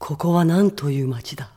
ここは何という町だ？